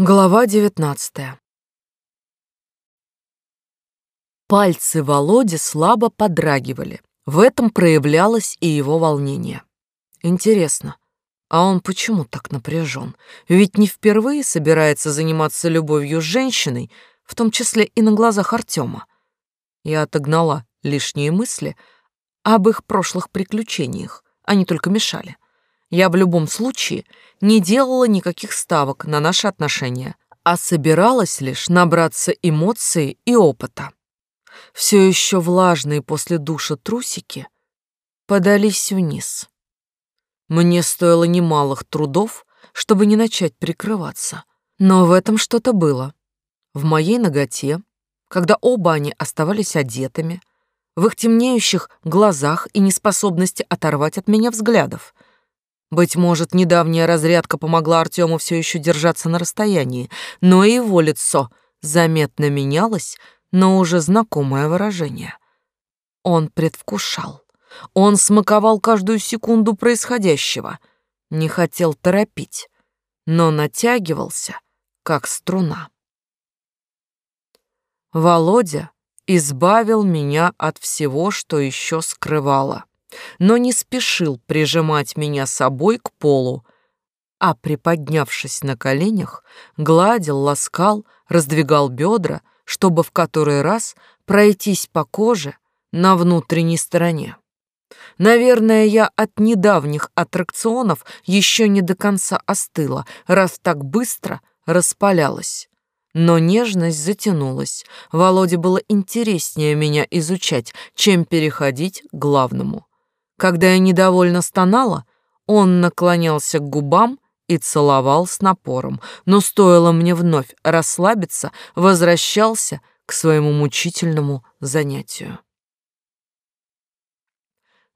Глава девятнадцатая. Пальцы Володи слабо подрагивали. В этом проявлялось и его волнение. Интересно, а он почему так напряжен? Ведь не впервые собирается заниматься любовью с женщиной, в том числе и на глазах Артема. Я отогнала лишние мысли об их прошлых приключениях, они только мешали. Я в любом случае не делала никаких ставок на наши отношения, а собиралась лишь набраться эмоций и опыта. Все еще влажные после душа трусики подались вниз. Мне стоило немалых трудов, чтобы не начать прикрываться. Но в этом что-то было. В моей ноготе, когда оба они оставались одетыми, в их темнеющих глазах и неспособности оторвать от меня взглядов. Быть может, недавняя разрядка помогла Артему все еще держаться на расстоянии, но и его лицо заметно менялось на уже знакомое выражение. Он предвкушал. Он смаковал каждую секунду происходящего, не хотел торопить, но натягивался, как струна. Володя избавил меня от всего, что еще скрывало, но не спешил прижимать меня собой к полу, а, приподнявшись на коленях, гладил, ласкал, раздвигал бедра, чтобы в который раз пройтись по коже на внутренней стороне. Наверное, я от недавних аттракционов еще не до конца остыла, раз так быстро распалялась. Но нежность затянулась. Володе было интереснее меня изучать, чем переходить к главному. Когда я недовольно стонала, он наклонялся к губам и целовал с напором, но стоило мне вновь расслабиться, возвращался к своему мучительному занятию.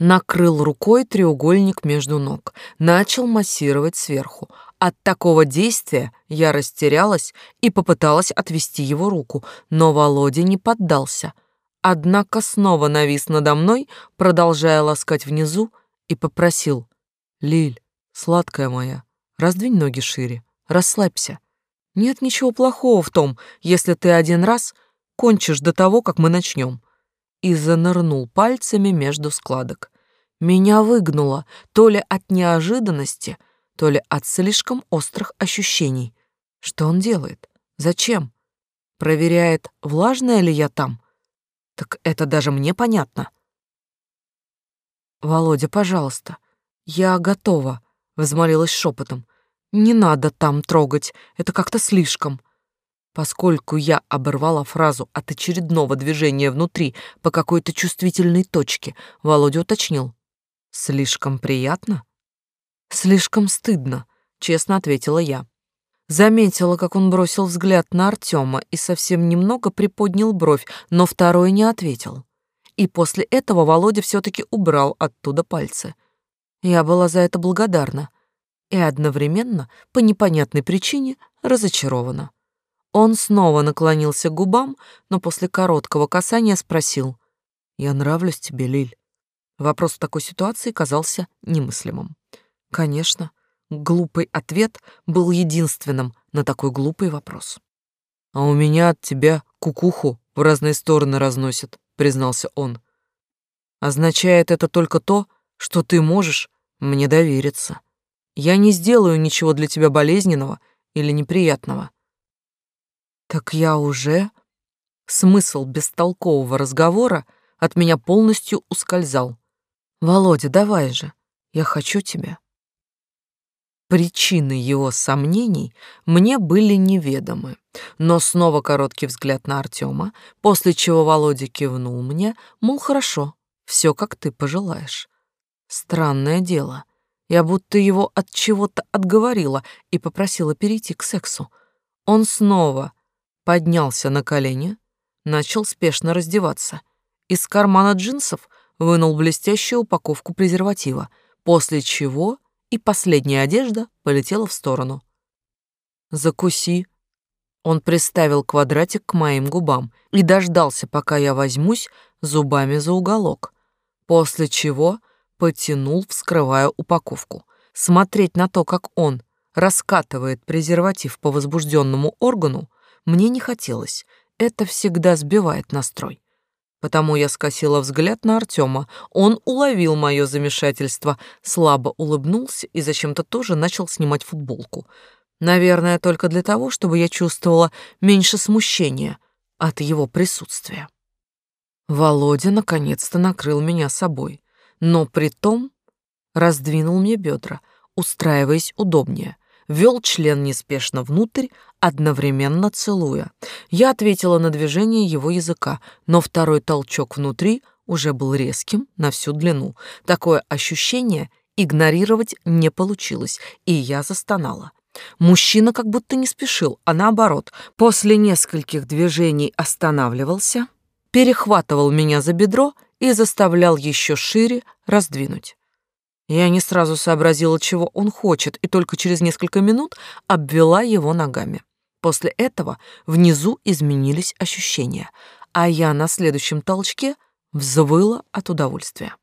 Накрыл рукой треугольник между ног, начал массировать сверху, от такого действия я растерялась и попыталась отвести его руку, но Володя не поддался. Однако снова навис надо мной, продолжая ласкать внизу, и попросил. «Лиль, сладкая моя, раздвинь ноги шире, расслабься. Нет ничего плохого в том, если ты один раз кончишь до того, как мы начнем». И занырнул пальцами между складок. Меня выгнуло то ли от неожиданности, то ли от слишком острых ощущений. Что он делает? Зачем? Проверяет, влажная ли я там? Так это даже мне понятно. Володя, пожалуйста, я готова, взмолилась шепотом. Не надо там трогать, это как-то слишком. Поскольку я оборвала фразу от очередного движения внутри по какой-то чувствительной точке, Володя уточнил. «Слишком приятно?» Слишком стыдно, честно ответила я. Заметила, как он бросил взгляд на Артема и совсем немного приподнял бровь, но второй не ответил. И после этого Володя все таки убрал оттуда пальцы. Я была за это благодарна и одновременно, по непонятной причине, разочарована. Он снова наклонился к губам, но после короткого касания спросил. «Я нравлюсь тебе, Лиль?» Вопрос в такой ситуации казался немыслимым. Конечно, глупый ответ был единственным на такой глупый вопрос. «А у меня от тебя кукуху в разные стороны разносит», — признался он. «Означает это только то, что ты можешь мне довериться. Я не сделаю ничего для тебя болезненного или неприятного». «Так я уже...» Смысл бестолкового разговора от меня полностью ускользал. «Володя, давай же, я хочу тебя». Причины его сомнений мне были неведомы, но снова короткий взгляд на Артема, после чего Володя кивнул мне, мол, хорошо, все как ты пожелаешь. Странное дело. Я будто его от чего-то отговорила и попросила перейти к сексу. Он снова поднялся на колени, начал спешно раздеваться. Из кармана джинсов вынул блестящую упаковку презерватива, после чего и последняя одежда полетела в сторону. «Закуси». Он приставил квадратик к моим губам и дождался, пока я возьмусь зубами за уголок, после чего потянул, вскрывая упаковку. Смотреть на то, как он раскатывает презерватив по возбужденному органу, мне не хотелось. Это всегда сбивает настрой. Потому я скосила взгляд на Артема. Он уловил мое замешательство, слабо улыбнулся и зачем-то тоже начал снимать футболку. Наверное, только для того, чтобы я чувствовала меньше смущения от его присутствия. Володя наконец-то накрыл меня собой, но при том раздвинул мне бедра, устраиваясь удобнее — вел член неспешно внутрь, одновременно целуя. Я ответила на движение его языка, но второй толчок внутри уже был резким на всю длину. Такое ощущение игнорировать не получилось, и я застонала. Мужчина как будто не спешил, а наоборот, после нескольких движений останавливался, перехватывал меня за бедро и заставлял еще шире раздвинуть. Я не сразу сообразила, чего он хочет, и только через несколько минут обвела его ногами. После этого внизу изменились ощущения, а я на следующем толчке взвыла от удовольствия.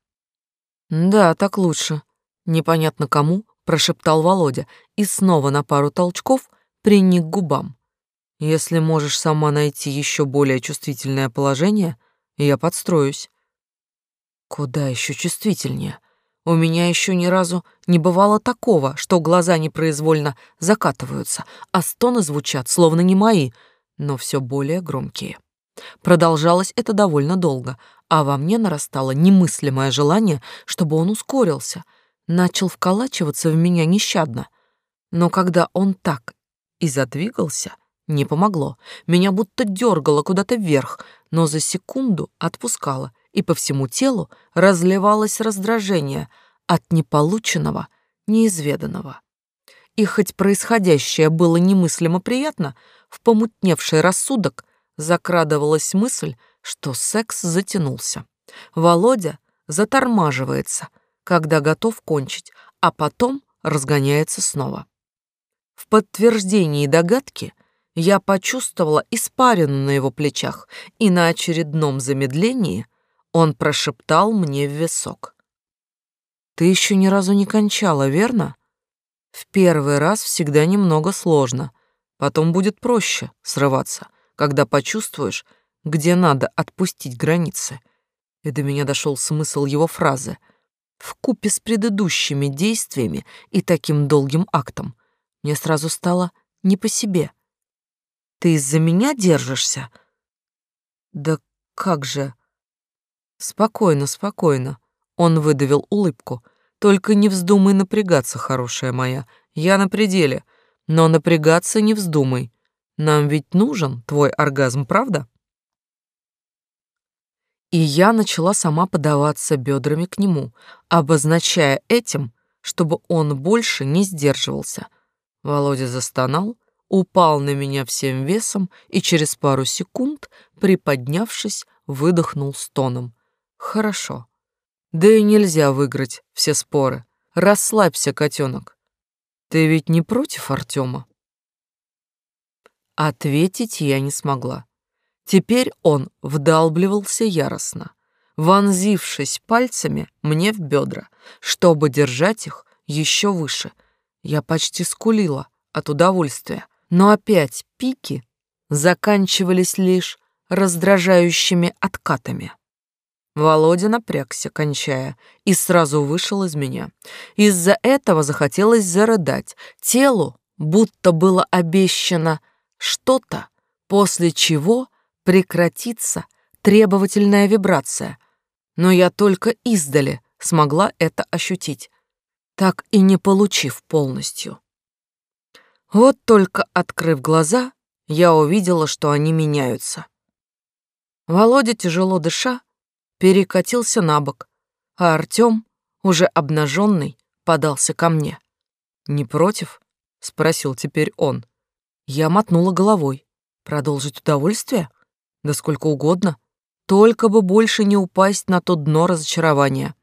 «Да, так лучше», — непонятно кому прошептал Володя и снова на пару толчков приник губам. «Если можешь сама найти еще более чувствительное положение, я подстроюсь». «Куда еще чувствительнее?» У меня еще ни разу не бывало такого, что глаза непроизвольно закатываются, а стоны звучат, словно не мои, но все более громкие. Продолжалось это довольно долго, а во мне нарастало немыслимое желание, чтобы он ускорился, начал вколачиваться в меня нещадно. Но когда он так и задвигался, не помогло. Меня будто дергало куда-то вверх, но за секунду отпускало — и по всему телу разливалось раздражение от неполученного, неизведанного. И хоть происходящее было немыслимо приятно, в помутневший рассудок закрадывалась мысль, что секс затянулся. Володя затормаживается, когда готов кончить, а потом разгоняется снова. В подтверждении догадки я почувствовала испарину на его плечах и на очередном замедлении он прошептал мне в висок. «Ты еще ни разу не кончала, верно? В первый раз всегда немного сложно, потом будет проще срываться, когда почувствуешь, где надо отпустить границы». И до меня дошел смысл его фразы. В купе с предыдущими действиями и таким долгим актом мне сразу стало не по себе. «Ты из-за меня держишься?» «Да как же...» Спокойно, спокойно. Он выдавил улыбку. Только не вздумай напрягаться, хорошая моя. Я на пределе. Но напрягаться не вздумай. Нам ведь нужен твой оргазм, правда? И я начала сама подаваться бедрами к нему, обозначая этим, чтобы он больше не сдерживался. Володя застонал, упал на меня всем весом и через пару секунд, приподнявшись, выдохнул стоном. Хорошо. Да и нельзя выиграть все споры. Расслабься, котенок. Ты ведь не против Артема? Ответить я не смогла. Теперь он вдалбливался яростно, вонзившись пальцами мне в бедра, чтобы держать их еще выше. Я почти скулила от удовольствия, но опять пики заканчивались лишь раздражающими откатами. Володя напрягся, кончая, и сразу вышел из меня. Из-за этого захотелось зарыдать. Телу будто было обещано что-то, после чего прекратится требовательная вибрация. Но я только издали смогла это ощутить, так и не получив полностью. Вот только открыв глаза, я увидела, что они меняются. Володя, тяжело дыша, перекатился на бок, а Артём, уже обнаженный, подался ко мне. «Не против?» — спросил теперь он. Я мотнула головой. «Продолжить удовольствие? Да сколько угодно. Только бы больше не упасть на то дно разочарования».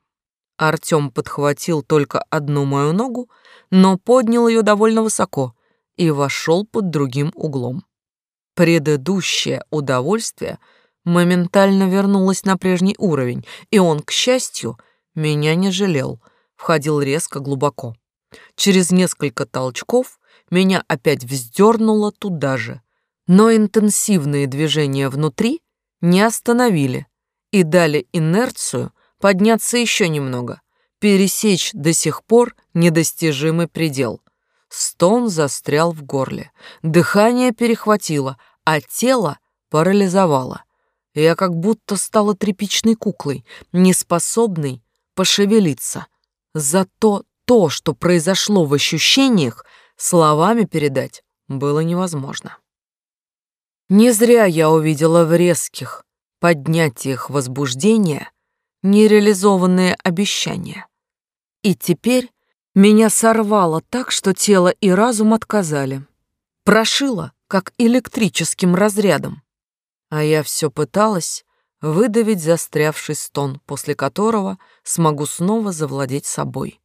Артём подхватил только одну мою ногу, но поднял ее довольно высоко и вошел под другим углом. Предыдущее удовольствие — моментально вернулась на прежний уровень, и он, к счастью, меня не жалел, входил резко глубоко. Через несколько толчков меня опять вздернуло туда же. Но интенсивные движения внутри не остановили и дали инерцию подняться еще немного, пересечь до сих пор недостижимый предел. Стон застрял в горле, дыхание перехватило, а тело парализовало. Я как будто стала тряпичной куклой, неспособной пошевелиться. Зато то, что произошло в ощущениях, словами передать было невозможно. Не зря я увидела в резких поднятиях возбуждения нереализованные обещания. И теперь меня сорвало так, что тело и разум отказали. Прошило, как электрическим разрядом. А я все пыталась выдавить застрявший стон, после которого смогу снова завладеть собой.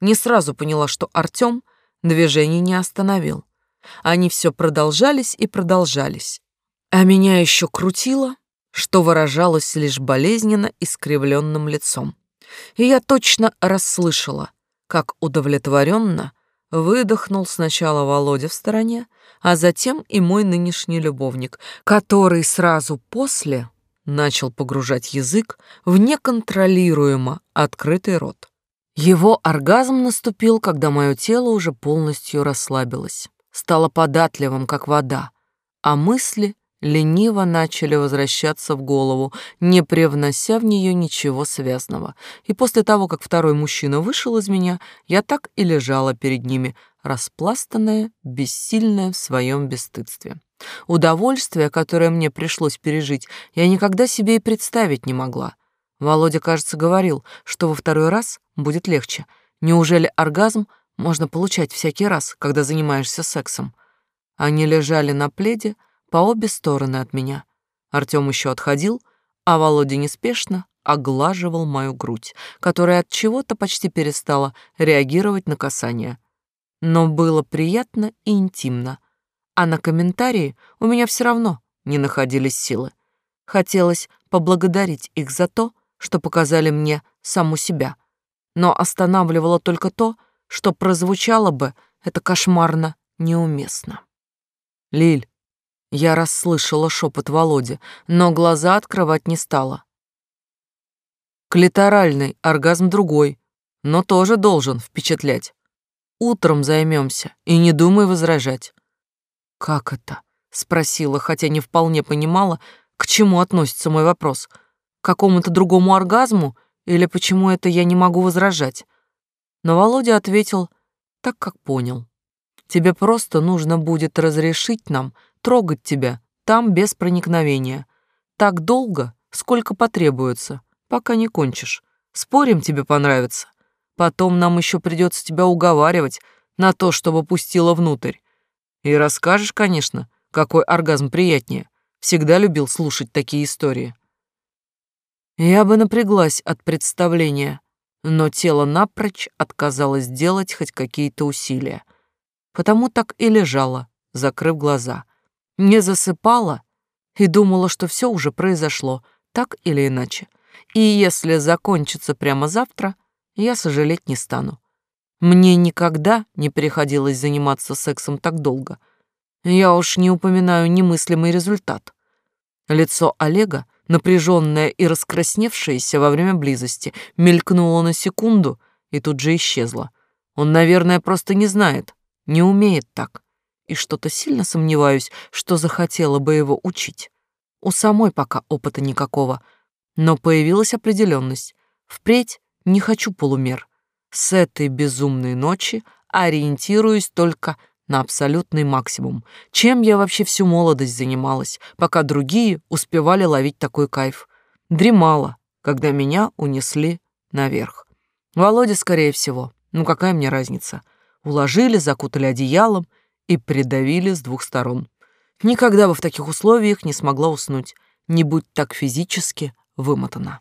Не сразу поняла, что Артём движение не остановил. Они все продолжались и продолжались. А меня еще крутило, что выражалось лишь болезненно искривленным лицом. И я точно расслышала, как удовлетворенно выдохнул сначала Володя в стороне, а затем и мой нынешний любовник, который сразу после начал погружать язык в неконтролируемо открытый рот. Его оргазм наступил, когда мое тело уже полностью расслабилось, стало податливым, как вода, а мысли лениво начали возвращаться в голову, не привнося в нее ничего связанного. И после того, как второй мужчина вышел из меня, я так и лежала перед ними, распластанная, бессильная в своем бесстыдстве. Удовольствие, которое мне пришлось пережить, я никогда себе и представить не могла. Володя, кажется, говорил, что во второй раз будет легче. Неужели оргазм можно получать всякий раз, когда занимаешься сексом? Они лежали на пледе, по обе стороны от меня. Артём еще отходил, а Володя неспешно оглаживал мою грудь, которая от чего-то почти перестала реагировать на касание. Но было приятно и интимно, а на комментарии у меня все равно не находились силы. Хотелось поблагодарить их за то, что показали мне саму себя, но останавливало только то, что прозвучало бы это кошмарно неуместно. «Лиль, я расслышала шепот Володи, но глаза открывать не стала. Клиторальный оргазм другой, но тоже должен впечатлять. Утром займемся и не думай возражать. Как это? спросила, хотя не вполне понимала, к чему относится мой вопрос. К какому-то другому оргазму или почему это я не могу возражать? Но Володя ответил так, как понял. Тебе просто нужно будет разрешить нам трогать тебя там без проникновения. Так долго, сколько потребуется, пока не кончишь. Спорим, тебе понравится. Потом нам еще придется тебя уговаривать на то, чтобы пустила внутрь. И расскажешь, конечно, какой оргазм приятнее. Всегда любил слушать такие истории. Я бы напряглась от представления, но тело напрочь отказалось делать хоть какие-то усилия. Потому так и лежала, закрыв глаза не засыпала и думала, что все уже произошло, так или иначе. И если закончится прямо завтра, я сожалеть не стану. Мне никогда не приходилось заниматься сексом так долго. Я уж не упоминаю немыслимый результат. Лицо Олега, напряженное и раскрасневшееся во время близости, мелькнуло на секунду и тут же исчезло. Он, наверное, просто не знает, не умеет так и что-то сильно сомневаюсь, что захотела бы его учить. У самой пока опыта никакого, но появилась определенность. Впредь не хочу полумер. С этой безумной ночи ориентируюсь только на абсолютный максимум. Чем я вообще всю молодость занималась, пока другие успевали ловить такой кайф? Дремала, когда меня унесли наверх. Володя, скорее всего. Ну какая мне разница? Уложили, закутали одеялом и придавили с двух сторон. Никогда бы в таких условиях не смогла уснуть, не будь так физически вымотана.